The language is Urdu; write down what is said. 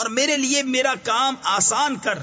اور میرے لیے میرا کام آسان کر۔